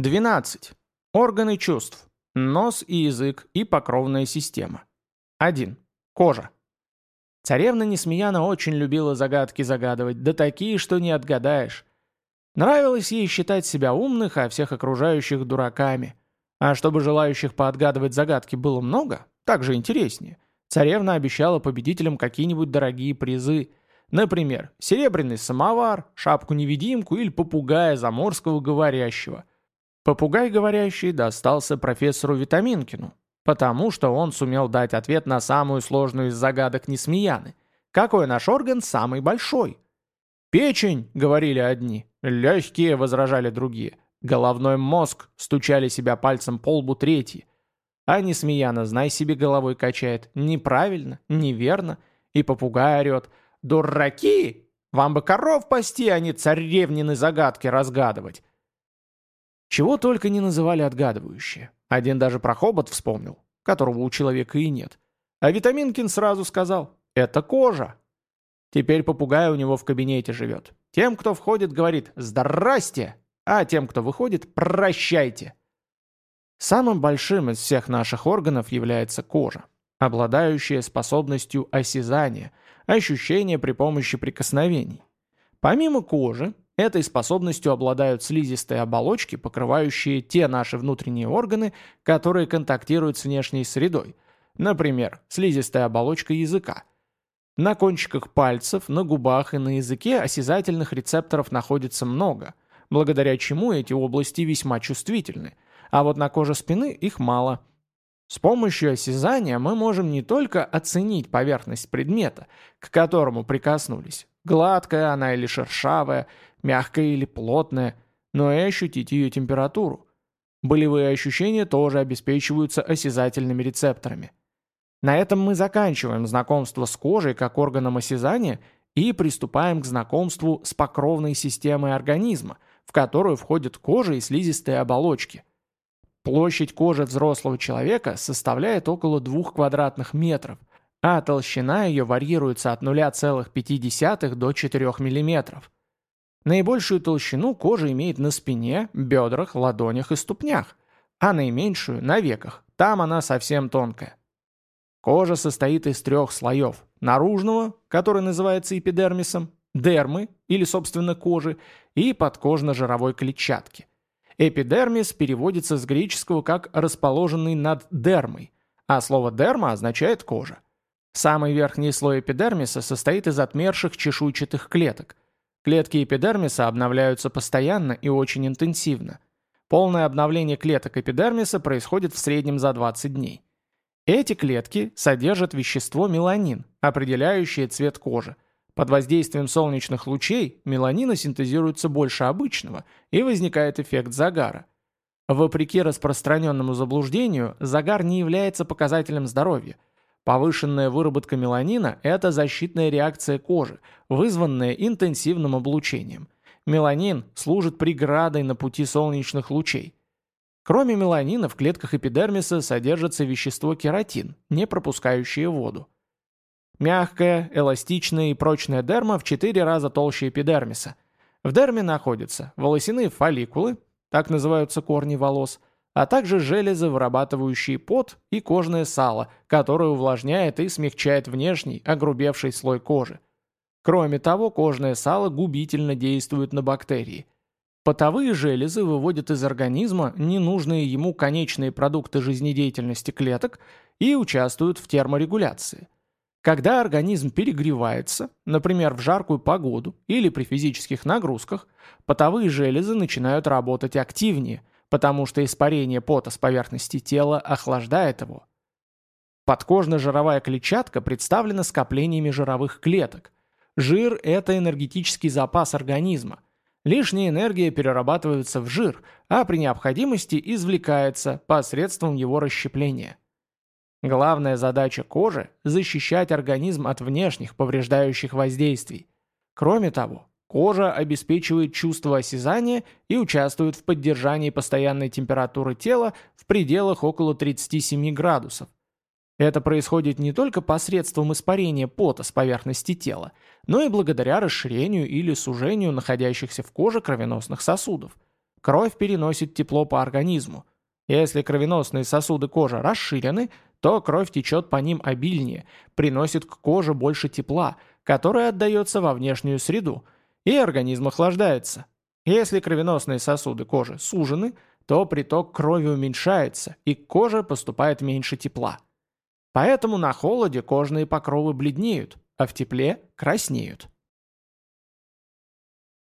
12. Органы чувств. Нос и язык и покровная система. 1. Кожа. Царевна Несмеяна очень любила загадки загадывать, да такие, что не отгадаешь. Нравилось ей считать себя умных, а всех окружающих дураками. А чтобы желающих поотгадывать загадки было много, так же интереснее, царевна обещала победителям какие-нибудь дорогие призы. Например, серебряный самовар, шапку-невидимку или попугая заморского говорящего. Попугай говорящий достался профессору Витаминкину, потому что он сумел дать ответ на самую сложную из загадок Несмеяны. Какой наш орган самый большой? «Печень», — говорили одни, «легкие», — возражали другие, «головной мозг», — стучали себя пальцем по лбу третьи. А Несмеяна, знай себе, головой качает. Неправильно, неверно. И попугай орет. «Дураки! Вам бы коров пасти, а не царевнины загадки разгадывать!» Чего только не называли отгадывающие. Один даже про хобот вспомнил, которого у человека и нет. А Витаминкин сразу сказал «это кожа». Теперь попугай у него в кабинете живет. Тем, кто входит, говорит «здрасте», а тем, кто выходит «прощайте». Самым большим из всех наших органов является кожа, обладающая способностью осязания, ощущения при помощи прикосновений. Помимо кожи, Этой способностью обладают слизистые оболочки, покрывающие те наши внутренние органы, которые контактируют с внешней средой. Например, слизистая оболочка языка. На кончиках пальцев, на губах и на языке осязательных рецепторов находится много, благодаря чему эти области весьма чувствительны, а вот на коже спины их мало. С помощью осязания мы можем не только оценить поверхность предмета, к которому прикоснулись, гладкая она или шершавая, мягкая или плотная, но и ощутить ее температуру. Болевые ощущения тоже обеспечиваются осязательными рецепторами. На этом мы заканчиваем знакомство с кожей как органом осязания и приступаем к знакомству с покровной системой организма, в которую входят кожа и слизистые оболочки. Площадь кожи взрослого человека составляет около 2 квадратных метров, а толщина ее варьируется от 0,5 до 4 миллиметров. Наибольшую толщину кожа имеет на спине, бедрах, ладонях и ступнях, а наименьшую – на веках, там она совсем тонкая. Кожа состоит из трех слоев – наружного, который называется эпидермисом, дермы, или, собственно, кожи, и подкожно-жировой клетчатки. Эпидермис переводится с греческого как «расположенный над дермой», а слово «дерма» означает «кожа». Самый верхний слой эпидермиса состоит из отмерших чешуйчатых клеток, Клетки эпидермиса обновляются постоянно и очень интенсивно. Полное обновление клеток эпидермиса происходит в среднем за 20 дней. Эти клетки содержат вещество меланин, определяющее цвет кожи. Под воздействием солнечных лучей меланина синтезируется больше обычного, и возникает эффект загара. Вопреки распространенному заблуждению, загар не является показателем здоровья – Повышенная выработка меланина – это защитная реакция кожи, вызванная интенсивным облучением. Меланин служит преградой на пути солнечных лучей. Кроме меланина в клетках эпидермиса содержится вещество кератин, не пропускающее воду. Мягкая, эластичная и прочная дерма в 4 раза толще эпидермиса. В дерме находятся волосяные фолликулы, так называются корни волос – а также железы, вырабатывающие пот, и кожное сало, которое увлажняет и смягчает внешний, огрубевший слой кожи. Кроме того, кожное сало губительно действует на бактерии. Потовые железы выводят из организма ненужные ему конечные продукты жизнедеятельности клеток и участвуют в терморегуляции. Когда организм перегревается, например, в жаркую погоду или при физических нагрузках, потовые железы начинают работать активнее – потому что испарение пота с поверхности тела охлаждает его. Подкожно-жировая клетчатка представлена скоплениями жировых клеток. Жир – это энергетический запас организма. Лишняя энергия перерабатывается в жир, а при необходимости извлекается посредством его расщепления. Главная задача кожи – защищать организм от внешних повреждающих воздействий. Кроме того, Кожа обеспечивает чувство осязания и участвует в поддержании постоянной температуры тела в пределах около 37 градусов. Это происходит не только посредством испарения пота с поверхности тела, но и благодаря расширению или сужению находящихся в коже кровеносных сосудов. Кровь переносит тепло по организму. Если кровеносные сосуды кожи расширены, то кровь течет по ним обильнее, приносит к коже больше тепла, которое отдается во внешнюю среду, и организм охлаждается. Если кровеносные сосуды кожи сужены, то приток крови уменьшается, и к коже поступает меньше тепла. Поэтому на холоде кожные покровы бледнеют, а в тепле краснеют.